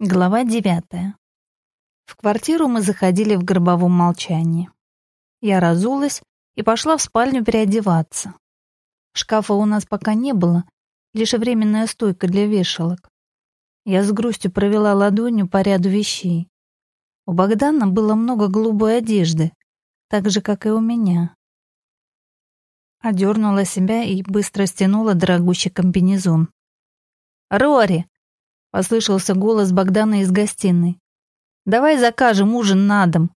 Глава девятая. В квартиру мы заходили в гробовом молчании. Я разулась и пошла в спальню переодеваться. Шкафа у нас пока не было, лишь временная стойка для вешалок. Я с грустью провела ладонью по ряду вещей. У Богдана было много голубой одежды, так же, как и у меня. Одернула себя и быстро стянула дорогущий комбинезон. «Рори, Послышался голос Богдана из гостиной. «Давай закажем ужин на дом.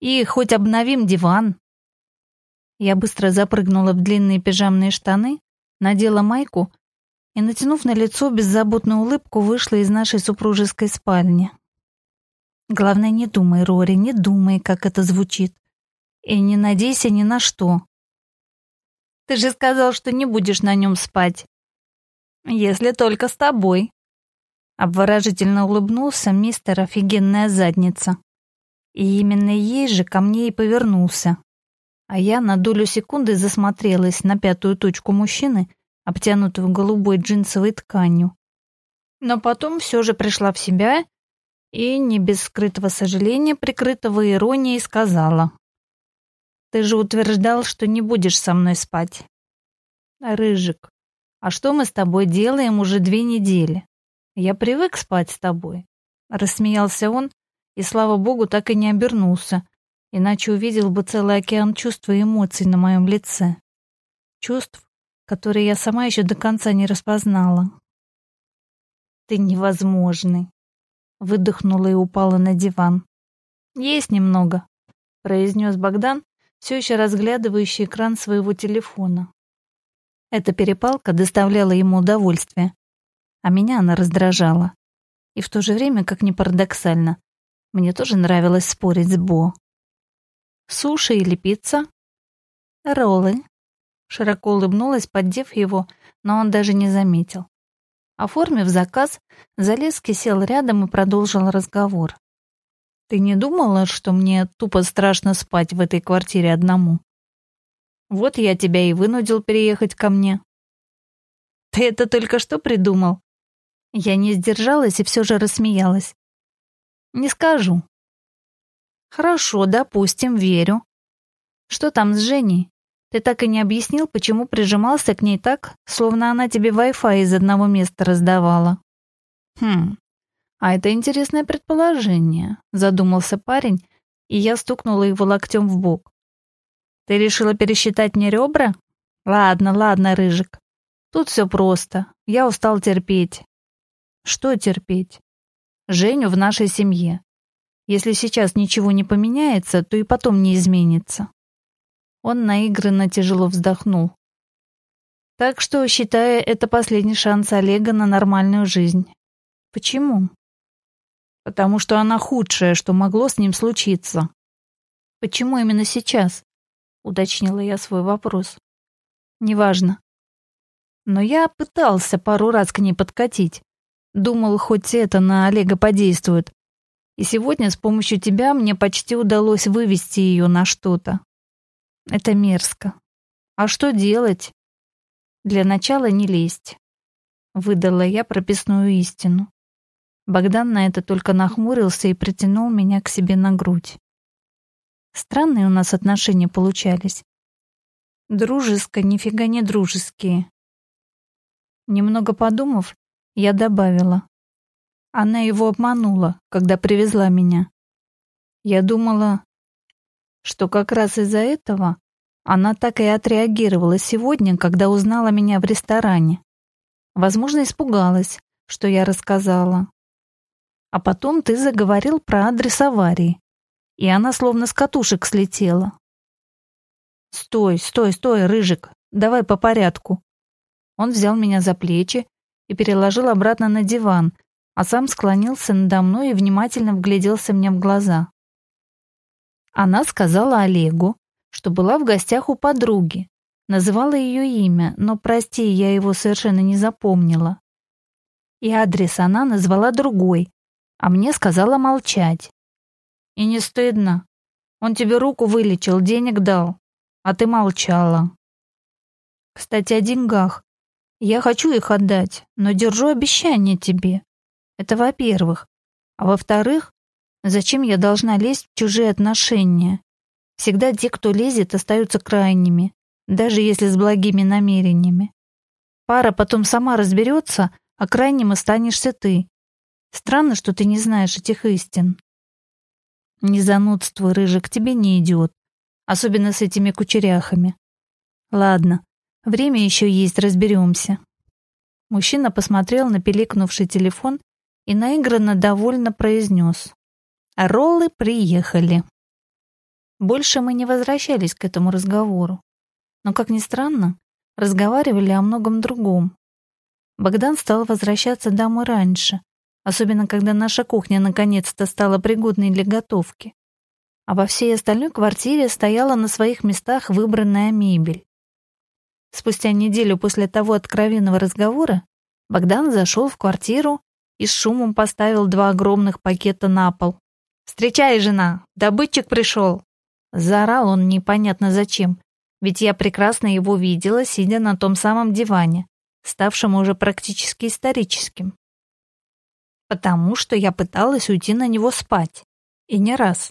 И хоть обновим диван». Я быстро запрыгнула в длинные пижамные штаны, надела майку и, натянув на лицо беззаботную улыбку, вышла из нашей супружеской спальни. Главное, не думай, Рори, не думай, как это звучит. И не надейся ни на что. Ты же сказал, что не будешь на нем спать. Если только с тобой. Обворожительно улыбнулся мистер офигенная задница. И именно ей же ко мне и повернулся. А я на долю секунды засмотрелась на пятую точку мужчины, обтянутую голубой джинсовой тканью. Но потом все же пришла в себя и, не без скрытого сожаления, прикрытого иронией, сказала. «Ты же утверждал, что не будешь со мной спать». «Рыжик, а что мы с тобой делаем уже две недели? Я привык спать с тобой. Рассмеялся он, и, слава богу, так и не обернулся, иначе увидел бы целый океан чувств и эмоций на моем лице. Чувств, которые я сама еще до конца не распознала. «Ты невозможный», — выдохнула и упала на диван. «Есть немного», — произнес Богдан, все еще разглядывающий экран своего телефона. Эта перепалка доставляла ему удовольствие, а меня она раздражала. И в то же время, как ни парадоксально, мне тоже нравилось спорить с Бо. «Суши или пицца?» «Роллы». Широко улыбнулась, поддев его, но он даже не заметил. Оформив заказ, Залезский сел рядом и продолжил разговор. «Ты не думала, что мне тупо страшно спать в этой квартире одному? Вот я тебя и вынудил переехать ко мне». «Ты это только что придумал?» Я не сдержалась и все же рассмеялась. Не скажу. Хорошо, допустим, верю. Что там с Женей? Ты так и не объяснил, почему прижимался к ней так, словно она тебе Wi-Fi из одного места раздавала. Хм, а это интересное предположение, задумался парень, и я стукнула его локтем в бок. Ты решила пересчитать мне ребра? Ладно, ладно, Рыжик. Тут все просто. Я устал терпеть. Что терпеть? Женю в нашей семье. Если сейчас ничего не поменяется, то и потом не изменится. Он наигранно тяжело вздохнул. Так что, считая это последний шанс Олега на нормальную жизнь. Почему? Потому что она худшая, что могло с ним случиться. Почему именно сейчас? Уточнила я свой вопрос. Неважно. Но я пытался пару раз к ней подкатить. Думал, хоть это на Олега подействует. И сегодня с помощью тебя мне почти удалось вывести ее на что-то. Это мерзко. А что делать? Для начала не лезть. Выдала я прописную истину. Богдан на это только нахмурился и притянул меня к себе на грудь. Странные у нас отношения получались. Дружеско, нифига не дружеские. Немного подумав, я добавила. Она его обманула, когда привезла меня. Я думала, что как раз из-за этого она так и отреагировала сегодня, когда узнала меня в ресторане. Возможно, испугалась, что я рассказала. А потом ты заговорил про адрес аварии, и она словно с катушек слетела. «Стой, стой, стой, Рыжик, давай по порядку». Он взял меня за плечи и переложил обратно на диван, а сам склонился надо мной и внимательно вгляделся мне в глаза. Она сказала Олегу, что была в гостях у подруги, называла ее имя, но, прости, я его совершенно не запомнила. И адрес она назвала другой, а мне сказала молчать. И не стыдно. Он тебе руку вылечил, денег дал, а ты молчала. Кстати, о деньгах. Я хочу их отдать, но держу обещание тебе. Это во-первых. А во-вторых, зачем я должна лезть в чужие отношения? Всегда те, кто лезет, остаются крайними, даже если с благими намерениями. Пара потом сама разберется, а крайним останешься ты. Странно, что ты не знаешь этих истин. Не занудствуй, рыжик, тебе не идет. Особенно с этими кучеряхами. Ладно, время еще есть, разберемся. Мужчина посмотрел на пиликнувший телефон и наигранно довольно произнес. «Роллы приехали». Больше мы не возвращались к этому разговору. Но, как ни странно, разговаривали о многом другом. Богдан стал возвращаться домой раньше, особенно когда наша кухня наконец-то стала пригодной для готовки. А во всей остальной квартире стояла на своих местах выбранная мебель. Спустя неделю после того откровенного разговора Богдан зашел в квартиру и с шумом поставил два огромных пакета на пол. «Встречай, жена! Добытчик пришел!» Заорал он непонятно зачем, ведь я прекрасно его видела, сидя на том самом диване, ставшем уже практически историческим. Потому что я пыталась уйти на него спать. И не раз.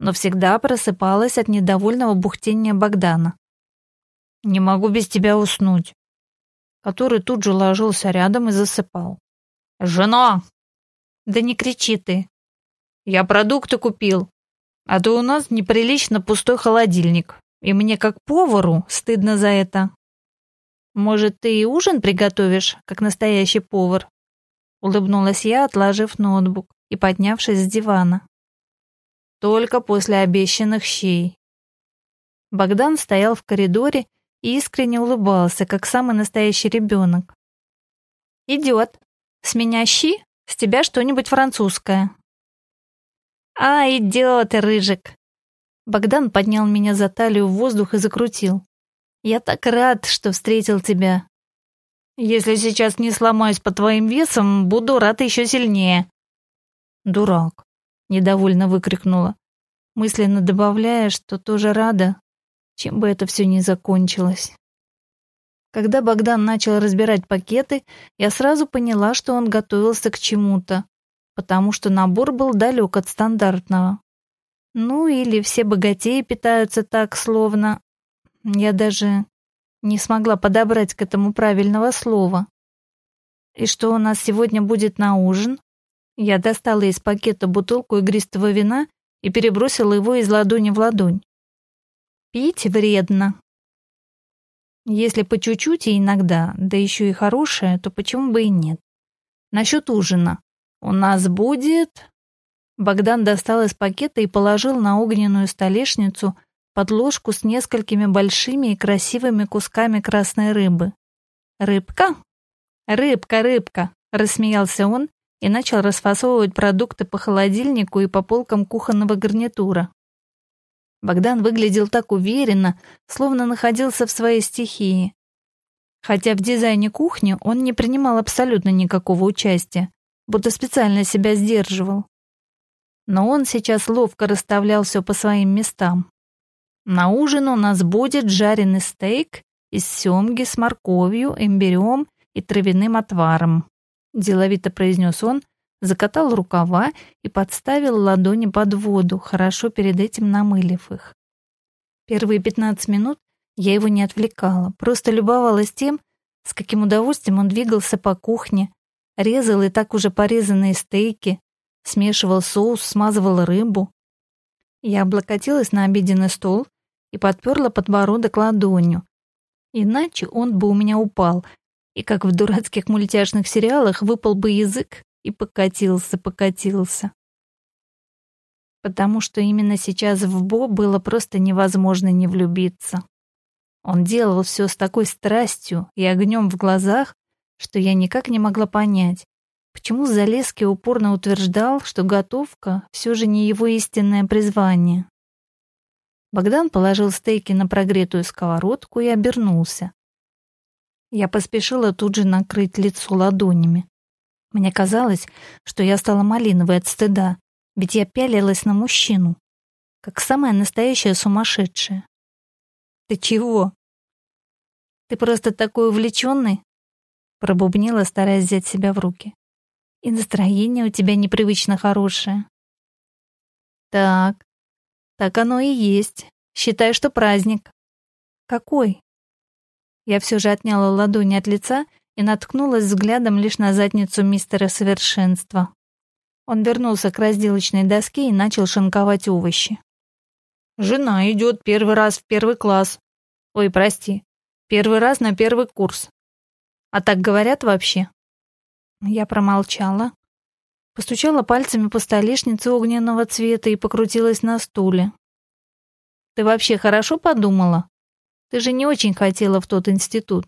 Но всегда просыпалась от недовольного бухтения Богдана. «Не могу без тебя уснуть», который тут же ложился рядом и засыпал. «Жена!» «Да не кричи ты!» «Я продукты купил, а то у нас неприлично пустой холодильник, и мне как повару стыдно за это». «Может, ты и ужин приготовишь, как настоящий повар?» Улыбнулась я, отложив ноутбук и поднявшись с дивана. «Только после обещанных щей». Богдан стоял в коридоре и искренне улыбался, как самый настоящий ребенок. «Идет. С меня щи, с тебя что-нибудь французское». «А, идет, рыжик!» Богдан поднял меня за талию в воздух и закрутил. «Я так рад, что встретил тебя. Если сейчас не сломаюсь под твоим весом, буду рад еще сильнее». «Дурак!» — недовольно выкрикнула, мысленно добавляя, что тоже рада, чем бы это все ни закончилось. Когда Богдан начал разбирать пакеты, я сразу поняла, что он готовился к чему-то, потому что набор был далек от стандартного. Ну или все богатеи питаются так, словно... Я даже не смогла подобрать к этому правильного слова. «И что у нас сегодня будет на ужин?» Я достала из пакета бутылку игристого вина и перебросила его из ладони в ладонь. Пить вредно. Если по чуть-чуть и иногда, да еще и хорошее, то почему бы и нет? Насчет ужина. У нас будет... Богдан достал из пакета и положил на огненную столешницу подложку с несколькими большими и красивыми кусками красной рыбы. «Рыбка? Рыбка, рыбка!» — рассмеялся он и начал расфасовывать продукты по холодильнику и по полкам кухонного гарнитура. Богдан выглядел так уверенно, словно находился в своей стихии. Хотя в дизайне кухни он не принимал абсолютно никакого участия, будто специально себя сдерживал. Но он сейчас ловко расставлял все по своим местам. На ужин у нас будет жареный стейк из семги с морковью, имбирем и травяным отваром. Деловито произнес он, закатал рукава и подставил ладони под воду, хорошо перед этим намылив их. Первые пятнадцать минут я его не отвлекала, просто любовалась тем, с каким удовольствием он двигался по кухне, резал и так уже порезанные стейки, смешивал соус, смазывал рыбу. Я облокотилась на обеденный стол и подперла подбородок ладонью. Иначе он бы у меня упал, и как в дурацких мультяшных сериалах выпал бы язык и покатился, покатился. Потому что именно сейчас в Бо было просто невозможно не влюбиться. Он делал все с такой страстью и огнем в глазах, что я никак не могла понять, почему Залеский упорно утверждал, что готовка все же не его истинное призвание. Богдан положил стейки на прогретую сковородку и обернулся. Я поспешила тут же накрыть лицо ладонями. Мне казалось, что я стала малиновой от стыда, ведь я пялилась на мужчину, как самая настоящая сумасшедшая. «Ты чего?» «Ты просто такой увлеченный?» пробубнила, стараясь взять себя в руки. И настроение у тебя непривычно хорошее. Так, так оно и есть. Считай, что праздник. Какой? Я все же отняла ладони от лица и наткнулась взглядом лишь на задницу мистера Совершенства. Он вернулся к разделочной доске и начал шинковать овощи. «Жена идет первый раз в первый класс. Ой, прости, первый раз на первый курс. А так говорят вообще?» Я промолчала, постучала пальцами по столешнице огненного цвета и покрутилась на стуле. «Ты вообще хорошо подумала? Ты же не очень хотела в тот институт.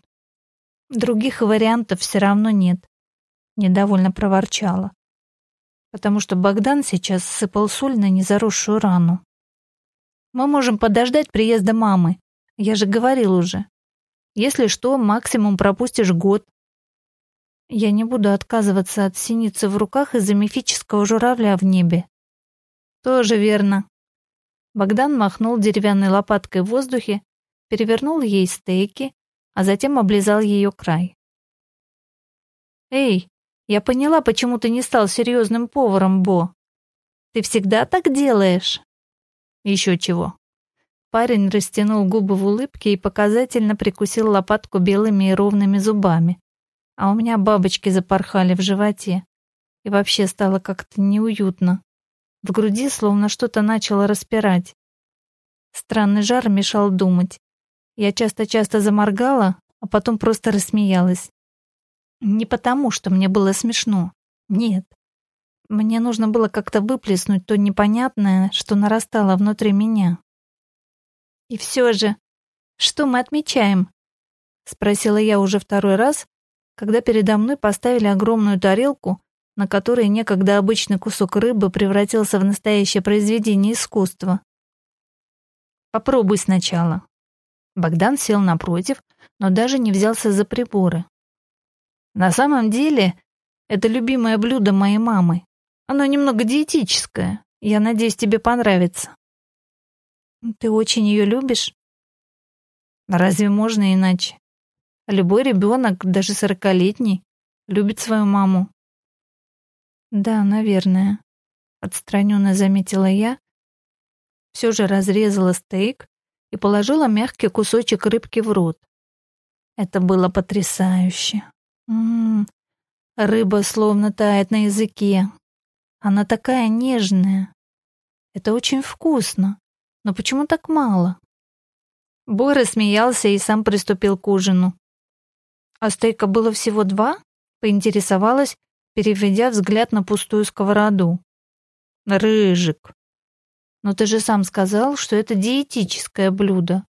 Других вариантов все равно нет», — недовольно проворчала потому что Богдан сейчас сыпал соль на незаросшую рану. Мы можем подождать приезда мамы. Я же говорил уже. Если что, максимум пропустишь год. Я не буду отказываться от синицы в руках из-за мифического журавля в небе. Тоже верно. Богдан махнул деревянной лопаткой в воздухе, перевернул ей стейки, а затем облизал ее край. «Эй, я поняла, почему ты не стал серьезным поваром, Бо. Ты всегда так делаешь? Еще чего. Парень растянул губы в улыбке и показательно прикусил лопатку белыми и ровными зубами. А у меня бабочки запорхали в животе. И вообще стало как-то неуютно. В груди словно что-то начало распирать. Странный жар мешал думать. Я часто-часто заморгала, а потом просто рассмеялась. Не потому, что мне было смешно. Нет. Мне нужно было как-то выплеснуть то непонятное, что нарастало внутри меня. И все же, что мы отмечаем? Спросила я уже второй раз, когда передо мной поставили огромную тарелку, на которой некогда обычный кусок рыбы превратился в настоящее произведение искусства. Попробуй сначала. Богдан сел напротив, но даже не взялся за приборы. На самом деле, это любимое блюдо моей мамы. Оно немного диетическое. Я надеюсь, тебе понравится. Ты очень ее любишь? Разве можно иначе? Любой ребенок, даже сорокалетний, любит свою маму. Да, наверное, отстраненно заметила я. Все же разрезала стейк положила мягкий кусочек рыбки в рот. Это было потрясающе. Ммм, рыба словно тает на языке. Она такая нежная. Это очень вкусно. Но почему так мало? Бой смеялся и сам приступил к ужину. А стейка было всего два? Поинтересовалась, переведя взгляд на пустую сковороду. Рыжик. Но ты же сам сказал, что это диетическое блюдо.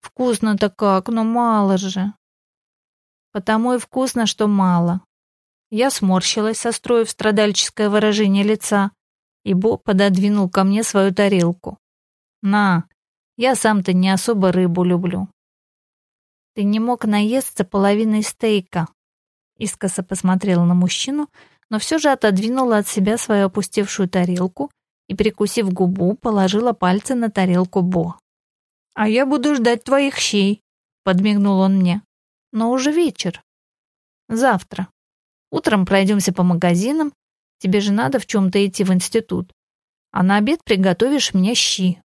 Вкусно-то как, но мало же потому и вкусно, что мало. Я сморщилась, состроив страдальческое выражение лица, и Бо пододвинул ко мне свою тарелку. «На, я сам-то не особо рыбу люблю». «Ты не мог наесться половиной стейка», искоса посмотрела на мужчину, но все же отодвинула от себя свою опустевшую тарелку и, прикусив губу, положила пальцы на тарелку Бо. «А я буду ждать твоих щей», — подмигнул он мне но уже вечер. Завтра. Утром пройдемся по магазинам. Тебе же надо в чем-то идти в институт. А на обед приготовишь мне щи.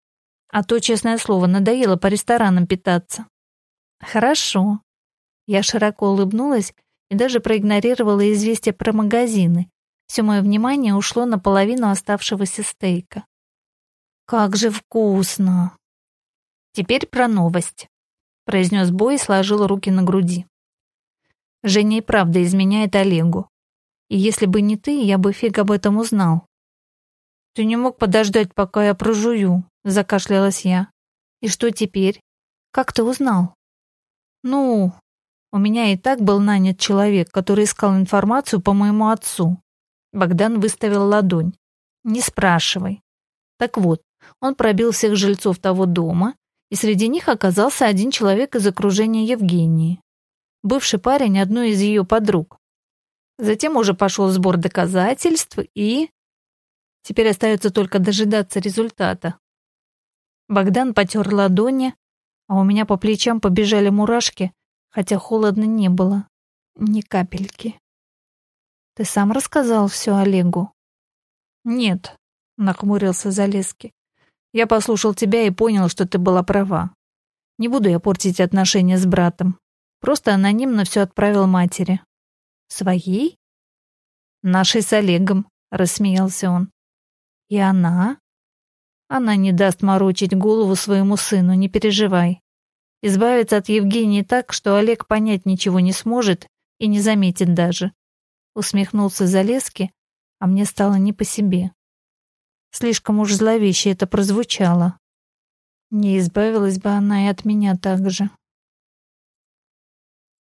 А то, честное слово, надоело по ресторанам питаться. Хорошо. Я широко улыбнулась и даже проигнорировала известие про магазины. Все мое внимание ушло на половину оставшегося стейка. Как же вкусно! Теперь про новость произнес Бой и сложил руки на груди. Женя и правда изменяет Олегу. И если бы не ты, я бы фиг об этом узнал. Ты не мог подождать, пока я прожую, закашлялась я. И что теперь? Как ты узнал? Ну, у меня и так был нанят человек, который искал информацию по моему отцу. Богдан выставил ладонь. Не спрашивай. Так вот, он пробил всех жильцов того дома и среди них оказался один человек из окружения Евгении, бывший парень одной из ее подруг. Затем уже пошел сбор доказательств и... Теперь остается только дожидаться результата. Богдан потер ладони, а у меня по плечам побежали мурашки, хотя холодно не было. Ни капельки. Ты сам рассказал все Олегу? Нет, нахмурился Залески. Я послушал тебя и понял, что ты была права. Не буду я портить отношения с братом. Просто анонимно все отправил матери. Своей? Нашей с Олегом, рассмеялся он. И она? Она не даст морочить голову своему сыну, не переживай. Избавиться от Евгении так, что Олег понять ничего не сможет и не заметит даже. Усмехнулся Залески, а мне стало не по себе. Слишком уж зловеще это прозвучало. Не избавилась бы она и от меня так же.